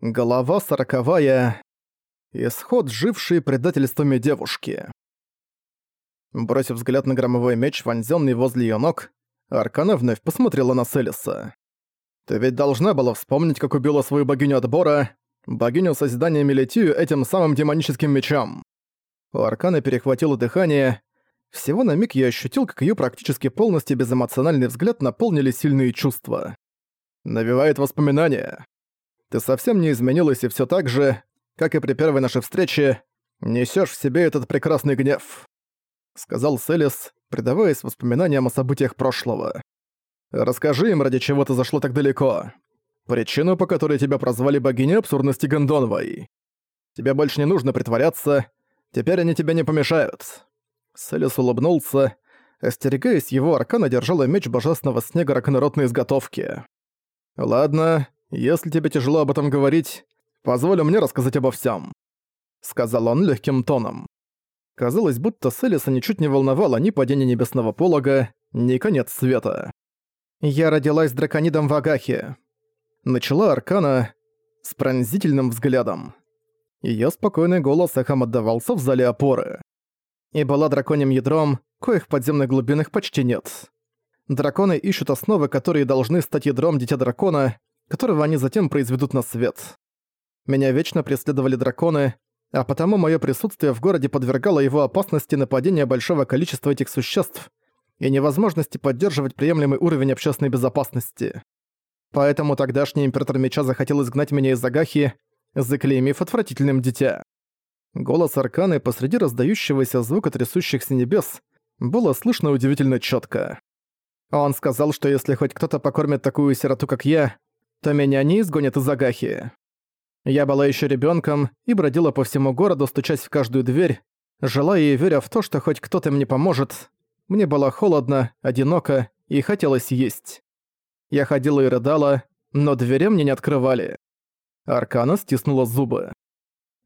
Голова сороковая. Исход жившей предательствами девушки. Бросив взгляд на громовой меч, вонзённый возле её ног, Аркана вновь посмотрела на Селиса. «Ты ведь должна была вспомнить, как убила свою богиню отбора, богиню созидания Мелитию этим самым демоническим мечом». У Арканы перехватило дыхание. Всего на миг я ощутил, как её практически полностью безэмоциональный взгляд наполнили сильные чувства. Навевает воспоминания. Ты совсем не изменилась и всё так же, как и при первой нашей встрече, несёшь в себе этот прекрасный гнев», — сказал Селис, предаваясь воспоминаниям о событиях прошлого. «Расскажи им, ради чего ты зашло так далеко. Причину, по которой тебя прозвали богиней абсурдности Гондоновой. Тебе больше не нужно притворяться, теперь они тебе не помешают». Селис улыбнулся, остерегаясь его, Аркана держала меч божественного снега раконородной изготовки. «Ладно, если тебе тяжело об этом говорить, позволь мне рассказать обо всем, сказал он легким тоном. Казалось, будто Селиса ничуть не волновало ни падение небесного полога, ни конец света. «Я родилась драконидом в Агахе», — начала Аркана с пронзительным взглядом. Её спокойный голос эхом отдавался в зале опоры. И была драконьим ядром, коих в подземных глубинах почти нет. Драконы ищут основы, которые должны стать ядром Дитя Дракона, которого они затем произведут на свет. Меня вечно преследовали драконы, а потому мое присутствие в городе подвергало его опасности нападения большого количества этих существ и невозможности поддерживать приемлемый уровень общественной безопасности. Поэтому тогдашний император меча захотел изгнать меня из Агахи, заклеймив отвратительным дитя. Голос Арканы посреди раздающегося звука трясущихся небес было слышно удивительно четко. Он сказал, что если хоть кто-то покормит такую сироту, как я, то меня не изгонят из Агахи. Я была еще ребенком и бродила по всему городу, стучась в каждую дверь, желая и веря в то, что хоть кто-то мне поможет. Мне было холодно, одиноко и хотелось есть. Я ходила и рыдала, но двери мне не открывали. Аркана стиснула зубы.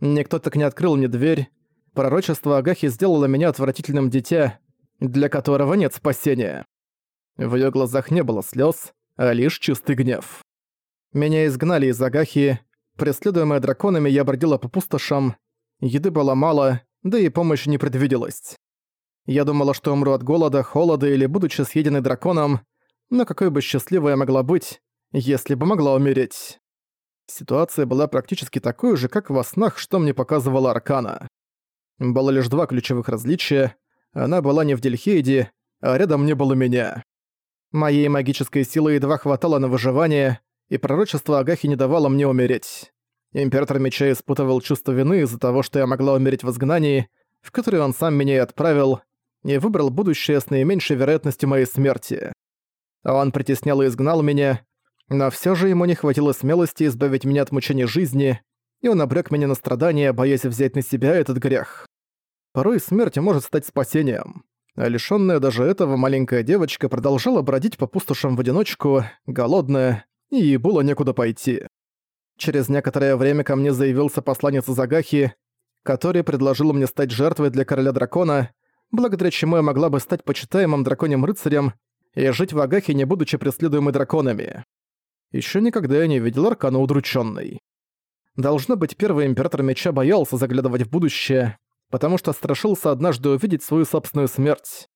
Никто так не открыл мне дверь. Пророчество Агахи сделало меня отвратительным дитя, для которого нет спасения. В её глазах не было слёз, а лишь чистый гнев. Меня изгнали из Агахи, преследуемая драконами я бродила по пустошам, еды было мало, да и помощи не предвиделось. Я думала, что умру от голода, холода или будучи съеденной драконом, но какой бы счастливой я могла быть, если бы могла умереть. Ситуация была практически такой же, как во снах, что мне показывала Аркана. Было лишь два ключевых различия. Она была не в Дельхейде, а рядом не было меня. Моей магической силы едва хватало на выживание, и пророчество Агахи не давало мне умереть. Император Меча испытывал чувство вины из-за того, что я могла умереть в изгнании, в которое он сам меня и отправил, и выбрал будущее с наименьшей вероятностью моей смерти. Он притеснял и изгнал меня, но все же ему не хватило смелости избавить меня от мучения жизни, и он обрек меня на страдания, боясь взять на себя этот грех. Порой смерть может стать спасением а лишённая даже этого маленькая девочка продолжала бродить по пустошам в одиночку, голодная, и было некуда пойти. Через некоторое время ко мне заявился посланец из Агахи, который предложил мне стать жертвой для короля дракона, благодаря чему я могла бы стать почитаемым драконьим рыцарем и жить в Агахе, не будучи преследуемой драконами. Ещё никогда я не видел Аркана удручённой. Должно быть, первый император меча боялся заглядывать в будущее, потому что страшился однажды увидеть свою собственную смерть.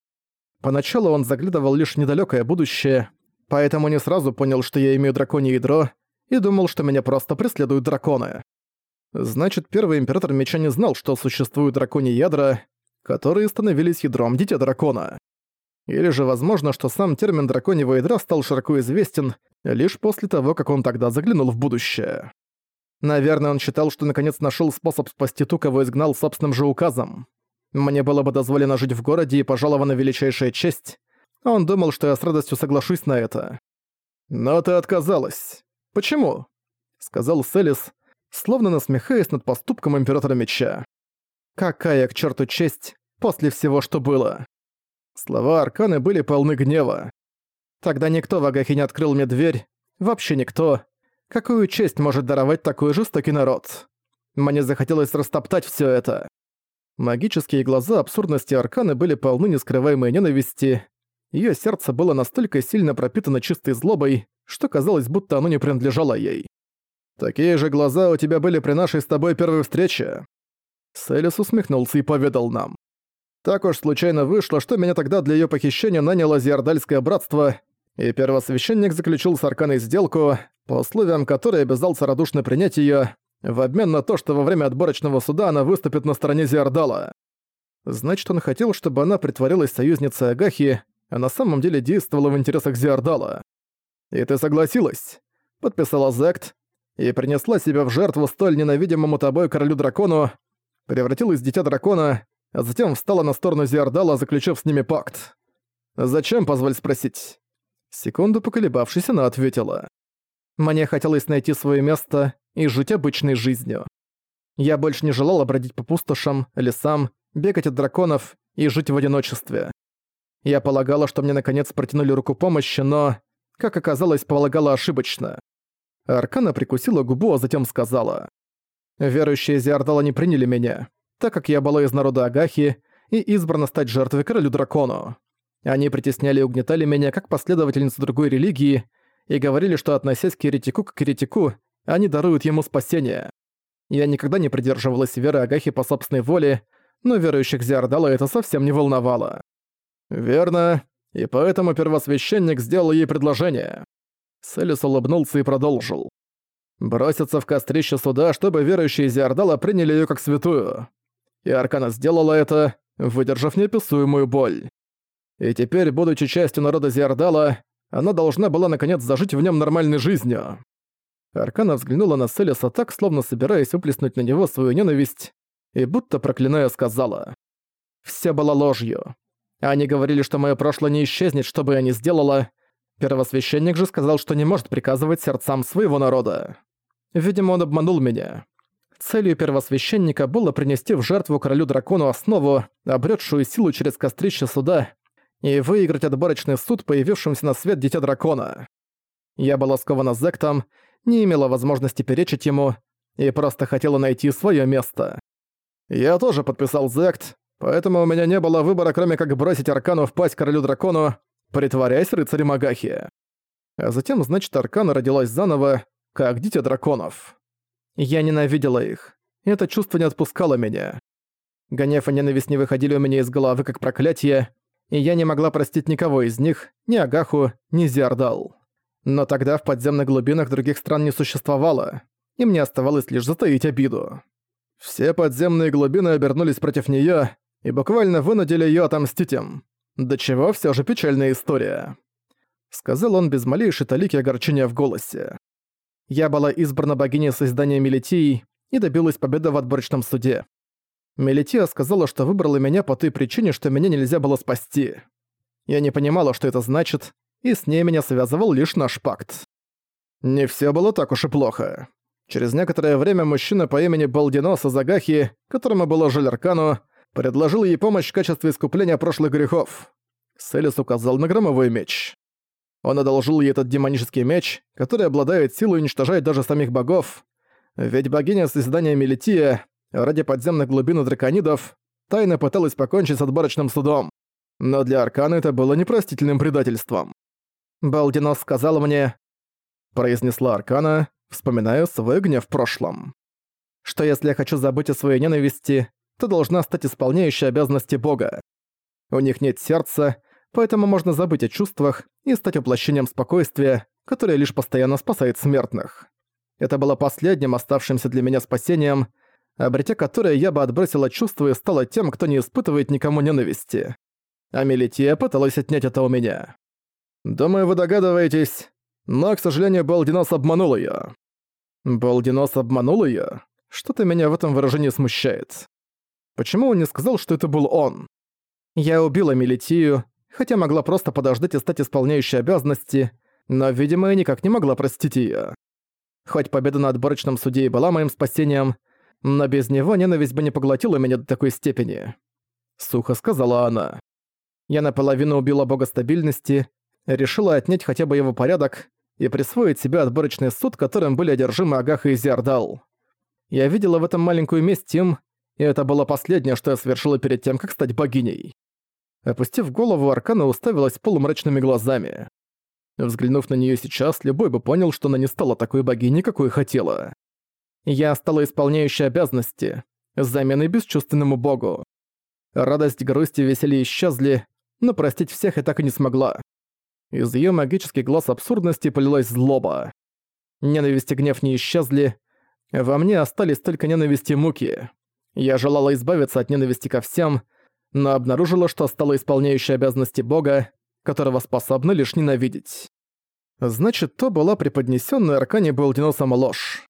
Поначалу он заглядывал лишь в недалёкое будущее, поэтому не сразу понял, что я имею драконье ядро, и думал, что меня просто преследуют драконы. Значит, первый император меча не знал, что существуют драконьи ядра, которые становились ядром Дитя Дракона. Или же возможно, что сам термин драконьего ядра стал широко известен лишь после того, как он тогда заглянул в будущее. Наверное, он считал, что наконец нашел способ спасти ту, кого изгнал собственным же указом. Мне было бы дозволено жить в городе и пожалована величайшая честь. Он думал, что я с радостью соглашусь на это. «Но ты отказалась. Почему?» — сказал Селис, словно насмехаясь над поступком Императора Меча. «Какая к черту честь после всего, что было?» Слова Арканы были полны гнева. Тогда никто в Агахе не открыл мне дверь, вообще никто, Какую честь может даровать такой жестокий народ? Мне захотелось растоптать все это. Магические глаза абсурдности Арканы были полны нескрываемой ненависти. Ее сердце было настолько сильно пропитано чистой злобой, что казалось, будто оно не принадлежало ей. Такие же глаза у тебя были при нашей с тобой первой встрече». Селис усмехнулся и поведал нам. Так уж случайно вышло, что меня тогда для её похищения наняло Зиардальское братство, и первосвященник заключил с Арканой сделку, по условиям которой обязался радушно принять её, в обмен на то, что во время отборочного суда она выступит на стороне Зиардала. Значит, он хотел, чтобы она притворилась союзницей Агахи, а на самом деле действовала в интересах Зиардала. «И ты согласилась?» — подписала Зект и принесла себя в жертву столь ненавидимому тобой королю-дракону, превратилась в дитя дракона, а затем встала на сторону Зиардала, заключив с ними пакт. «Зачем, позволь спросить?» Секунду поколебавшись, она ответила. «Мне хотелось найти свое место и жить обычной жизнью. Я больше не желала бродить по пустошам, лесам, бегать от драконов и жить в одиночестве. Я полагала, что мне наконец протянули руку помощи, но, как оказалось, полагала ошибочно. Аркана прикусила губу, а затем сказала. «Верующие Зиардала не приняли меня, так как я была из народа Агахи и избрана стать жертвой королю-дракону. Они притесняли и угнетали меня как последовательницу другой религии и говорили, что, относясь к еретику к еретику, они даруют ему спасение. Я никогда не придерживалась веры Агахи по собственной воле, но верующих Зиардала это совсем не волновало. «Верно, и поэтому первосвященник сделал ей предложение». Селис улыбнулся и продолжил. «Броситься в кострище суда, чтобы верующие Зиардала приняли ее как святую. И Аркана сделала это, выдержав неописуемую боль. И теперь, будучи частью народа Зиардала, она должна была наконец зажить в нем нормальной жизнью. Аркана взглянула на Селиса так, словно собираясь выплеснуть на него свою ненависть, и будто проклиная сказала. «Все было ложью. Они говорили, что мое прошлое не исчезнет, что бы я ни сделала. Первосвященник же сказал, что не может приказывать сердцам своего народа. Видимо, он обманул меня. Целью первосвященника было принести в жертву королю-дракону основу, обретшую силу через кострище суда, и выиграть отборочный суд, появившимся на свет Дитя Дракона. Я была скована Зектом, не имела возможности перечить ему и просто хотела найти свое место. Я тоже подписал Зект, поэтому у меня не было выбора, кроме как бросить Аркану в пасть королю-дракону, притворяясь рыцарем Агахи. А затем, значит, Аркана родилась заново, как дитя драконов. Я ненавидела их. Это чувство не отпускало меня. Гнев и ненависть не выходили у меня из головы как проклятие, и я не могла простить никого из них, ни Агаху, ни Зиардал. Но тогда в подземных глубинах других стран не существовало, и мне оставалось лишь затаить обиду. Все подземные глубины обернулись против неё и буквально вынудили её отомстить им. До чего всё же печальная история. Сказал он без малейшей талики огорчения в голосе. Я была избрана богиней создания Мелитии и добилась победы в отборочном суде. Мелития сказала, что выбрала меня по той причине, что меня нельзя было спасти. Я не понимала, что это значит, и с ней меня связывал лишь наш пакт. Не всё было так уж и плохо. Через некоторое время мужчина по имени Балдиноса Загахи, которому было жаль Аркану, предложил ей помощь в качестве искупления прошлых грехов. Селис указал на громовой меч. Он одолжил ей этот демонический меч, который обладает силой уничтожать даже самих богов, ведь богиня Созидания Мелития ради подземных глубин драконидов тайно пыталась покончить с отборочным судом. Но для Аркана это было непростительным предательством. «Балдинос сказал мне...» произнесла Аркана, вспоминая свой гнев в прошлом. «Что если я хочу забыть о своей ненависти, то должна стать исполняющей обязанности Бога. У них нет сердца, поэтому можно забыть о чувствах и стать воплощением спокойствия, которое лишь постоянно спасает смертных. Это было последним оставшимся для меня спасением, обретя которое я бы отбросила чувства и стала тем, кто не испытывает никому ненависти. А Мелития пыталась отнять это у меня. Думаю, вы догадываетесь, но, к сожалению, Балдинос обманул её. Балдинос обманул её? Что-то меня в этом выражении смущает. Почему он не сказал, что это был он? Я убила Мелитию, хотя могла просто подождать и стать исполняющей обязанности, но, видимо, я никак не могла простить её. Хоть победа на отборочном суде и была моим спасением, но без него ненависть бы не поглотила меня до такой степени. Сухо сказала она. Я наполовину убила бога стабильности, решила отнять хотя бы его порядок и присвоить себе отборочный суд, которым были одержимы Агаха и Зиардал. Я видела в этом маленькую месть Тим, и это было последнее, что я совершила перед тем, как стать богиней. Опустив голову, Аркана уставилась полумрачными глазами. Взглянув на нее сейчас, любой бы понял, что она не стала такой богиней, какой хотела. Я стала исполняющей обязанности, заменой бесчувственному богу. Радость, грусть и веселье исчезли, но простить всех я так и не смогла. Из ее магических глаз абсурдности полилась злоба. Ненависть и гнев не исчезли, во мне остались только ненависть и муки. Я желала избавиться от ненависти ко всем, но обнаружила, что стала исполняющей обязанности бога, которого способна лишь ненавидеть. Значит, то была преподнесенная Аркане Балдиносом ложь.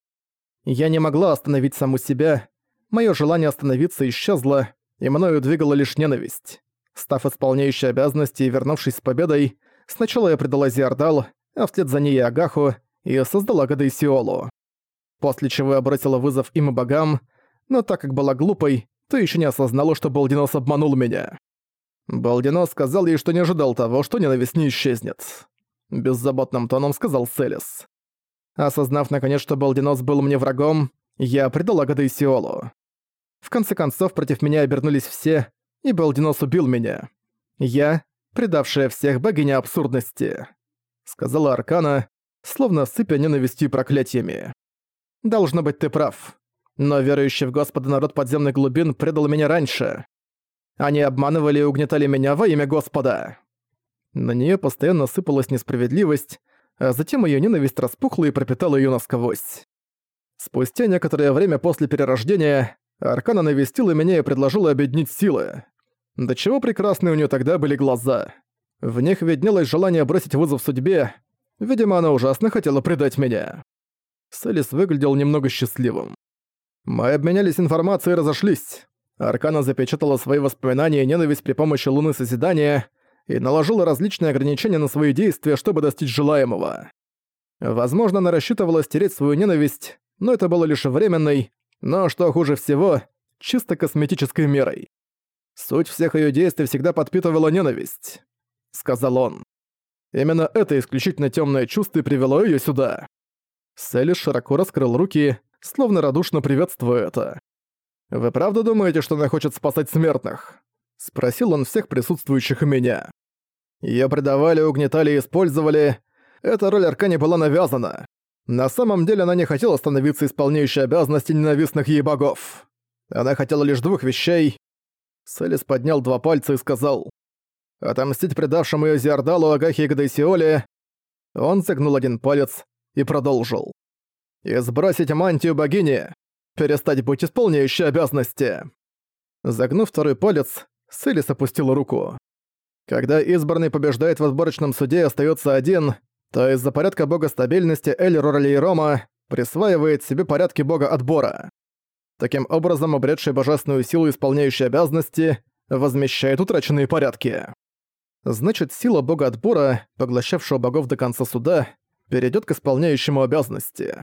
Я не могла остановить саму себя, мое желание остановиться исчезло, и мною двигала лишь ненависть. Став исполняющей обязанности и вернувшись с победой, сначала я предала Зиардал, а вслед за ней Агаху, и создала Гадейсиолу. После чего я бросила вызов им и богам, но так как была глупой, то еще не осознала, что Балдинос обманул меня. Балдинос сказал ей, что не ожидал того, что ненависть не исчезнет. Беззаботным тоном сказал Селис. Осознав наконец, что Балдинос был мне врагом, я предала Гадейсиолу. В конце концов, против меня обернулись все, и Балдинос убил меня. Я, предавшая всех богиня абсурдности», — сказала Аркана, словно сыпя ненавистью и проклятиями. «Должно быть, ты прав. Но верующий в Господа народ подземных глубин предал меня раньше. Они обманывали и угнетали меня во имя Господа». На нее постоянно сыпалась несправедливость, а затем ее ненависть распухла и пропитала ее насквозь. Спустя некоторое время после перерождения Аркана навестила меня и предложила объединить силы. До чего прекрасные у нее тогда были глаза. В них виднелось желание бросить вызов судьбе. Видимо, она ужасно хотела предать меня. Селис выглядел немного счастливым. Мы обменялись информацией и разошлись. Аркана запечатала свои воспоминания и ненависть при помощи Луны Созидания и наложила различные ограничения на свои действия, чтобы достичь желаемого. Возможно, она рассчитывала стереть свою ненависть, но это было лишь временной, но, что хуже всего, чисто косметической мерой. Суть всех ее действий всегда подпитывала ненависть, сказал он. Именно это исключительно темное чувство привело ее сюда. Селли широко раскрыл руки, словно радушно приветствуя это. «Вы правда думаете, что она хочет спасать смертных?» Спросил он всех присутствующих и меня. Её предавали, угнетали и использовали. Эта роль Аркане была навязана. На самом деле она не хотела становиться исполняющей обязанности ненавистных ей богов. Она хотела лишь двух вещей. Селис поднял два пальца и сказал «Отомстить предавшему её Зиардалу, Агахе и Гадайсиоле». Он загнул один палец и продолжил. «И сбросить мантию богини, перестать быть исполняющей обязанности». Загнув второй палец, Селис опустила руку. Когда избранный побеждает в отборочном суде и остается один, то из-за порядка бога стабильности Эль Рома присваивает себе порядки бога отбора. Таким образом, обретший божественную силу, исполняющий обязанности, возмещает утраченные порядки. Значит, сила бога отбора, поглощавшего богов до конца суда, перейдет к исполняющему обязанности.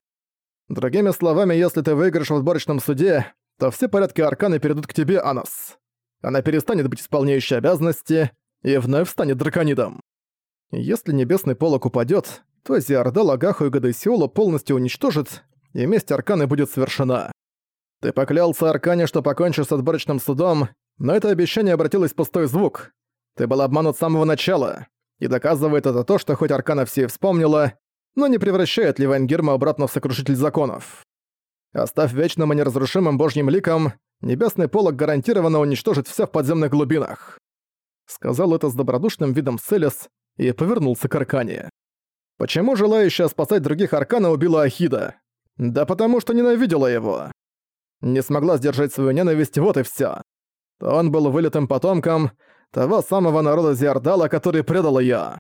Другими словами, если ты выиграешь в отборочном суде, то все порядки Арканы перейдут к тебе, Анас. Она перестанет быть исполняющей обязанности и вновь станет драконидом. Если небесный полок упадет, то Зиардал, Агаху и Гадесиола полностью уничтожит, и месть Арканы будет совершена. Ты поклялся Аркане, что покончишь с отборочным судом, но это обещание обратилось в пустой звук. Ты был обманут с самого начала. И доказывает это то, что хоть Аркана все и вспомнила, но не превращает ли Вайнгерма обратно в сокрушитель законов. Оставь вечным и неразрушимым божьим ликом, небесный полог гарантированно уничтожит все в подземных глубинах. Сказал это с добродушным видом Селес, и повернулся к Аркане. Почему желающая спасать других Аркана убила Ахида? Да потому что ненавидела его. Не смогла сдержать свою ненависть, вот и всё. Он был вылитым потомком того самого народа Зиардала, который предал её.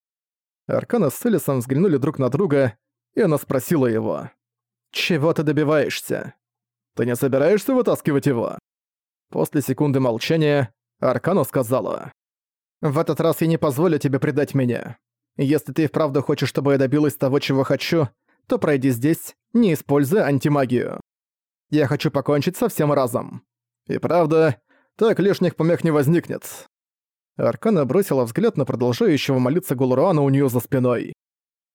Аркана с Селисом взглянули друг на друга, и она спросила его. «Чего ты добиваешься? Ты не собираешься вытаскивать его?» После секунды молчания Аркана сказала. В этот раз я не позволю тебе предать меня. Если ты вправду хочешь, чтобы я добилась того, чего хочу, то пройди здесь, не используя антимагию. Я хочу покончить со всем разом. И правда, так лишних помех не возникнет». Аркана бросила взгляд на продолжающего молиться Гулуруана у нее за спиной.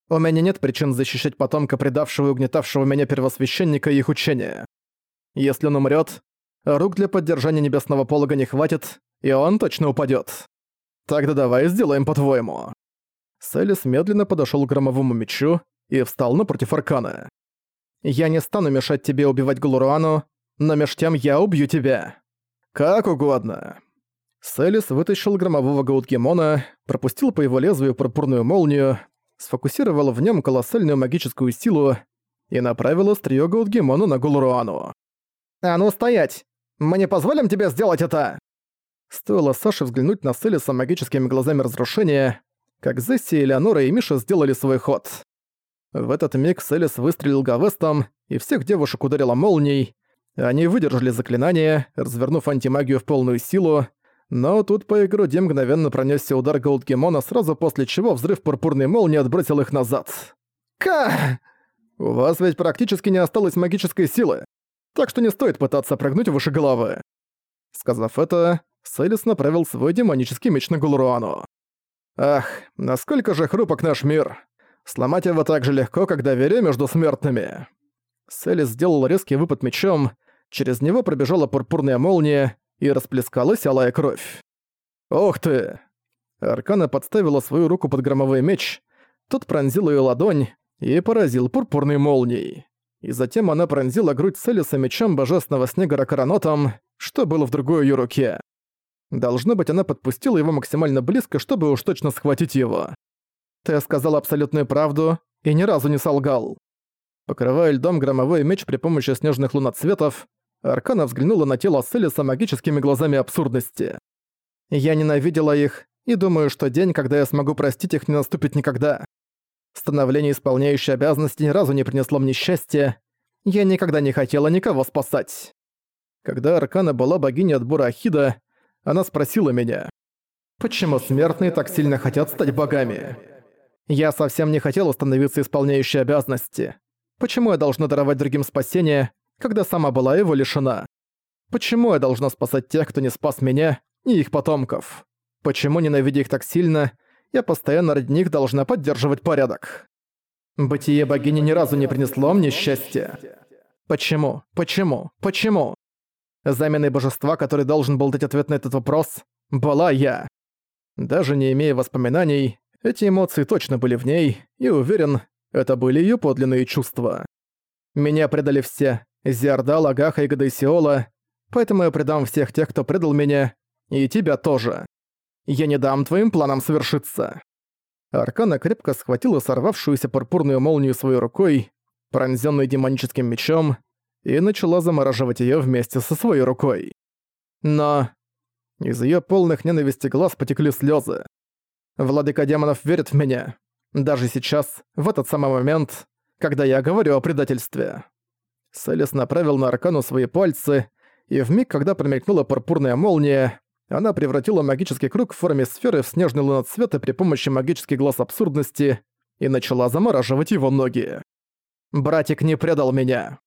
«У меня нет причин защищать потомка предавшего и угнетавшего меня первосвященника и их учения. Если он умрет, рук для поддержания небесного полога не хватит, и он точно упадет. Тогда давай сделаем по-твоему». Селис медленно подошёл к громовому мечу и встал напротив Аркана. «Я не стану мешать тебе убивать Галуруану, но меж тем я убью тебя». «Как угодно». Селис вытащил громового Гаутгемона, пропустил по его лезвию пурпурную молнию, сфокусировал в нем колоссальную магическую силу и направил острие Гаутгемона на Галуруану. «А ну стоять! Мы не позволим тебе сделать это!» Стоило Саше взглянуть на Селиса магическими глазами разрушения, как Зесси, Элеонора и Миша сделали свой ход. В этот миг Селис выстрелил Гавестом, и всех девушек ударила молнией. Они выдержали заклинание, развернув антимагию в полную силу, но тут по груди мгновенно пронесся удар Голдгемона, сразу после чего взрыв пурпурной молнии отбросил их назад. «Ка! У вас ведь практически не осталось магической силы, так что не стоит пытаться прыгнуть выше головы». Сказав это, Селис направил свой демонический меч на Гулруану. «Ах, насколько же хрупок наш мир! Сломать его так же легко, как доверие между смертными!» Селис сделал резкий выпад мечом, через него пробежала пурпурная молния и расплескалась алая кровь. «Ух ты!» Аркана подставила свою руку под громовой меч, тот пронзил ее ладонь и поразил пурпурной молнией. И затем она пронзила грудь Селиса мечом божественного снега Ракаранотом, что было в другой ее руке. Должно быть, она подпустила его максимально близко, чтобы уж точно схватить его. Ты сказал абсолютную правду и ни разу не солгал. Покрывая льдом громовой меч при помощи снежных луноцветов, Аркана взглянула на тело Селиса магическими глазами абсурдности. «Я ненавидела их и думаю, что день, когда я смогу простить их, не наступит никогда. Становление исполняющей обязанности ни разу не принесло мне счастья. Я никогда не хотела никого спасать». Когда Аркана была богиней отбора Ахида, она спросила меня, «Почему смертные так сильно хотят стать богами?» Я совсем не хотела становиться исполняющей обязанности. Почему я должна даровать другим спасение, когда сама была его лишена? Почему я должна спасать тех, кто не спас меня и их потомков? Почему, ненавидя их так сильно, я постоянно ради них должна поддерживать порядок? Бытие богини ни разу не принесло мне счастья. Почему? Почему? Почему? Заменой божества, который должен был дать ответ на этот вопрос, была я. Даже не имея воспоминаний, эти эмоции точно были в ней, и уверен, это были ее подлинные чувства. Меня предали все, Зиарда, Лагаха и Гадайсиола, поэтому я предам всех тех, кто предал меня, и тебя тоже. Я не дам твоим планам совершиться». Аркана крепко схватила сорвавшуюся пурпурную молнию своей рукой, пронзённой демоническим мечом, и начала замораживать её вместе со своей рукой. Но из её полных ненависти глаз потекли слёзы. Владыка демонов верит в меня. Даже сейчас, в этот самый момент, когда я говорю о предательстве. Селес направил на Аркану свои пальцы, и в миг, когда промелькнула пурпурная молния, она превратила магический круг в форме сферы в снежный луноцвет при помощи магических глаз абсурдности и начала замораживать его ноги. «Братик не предал меня!»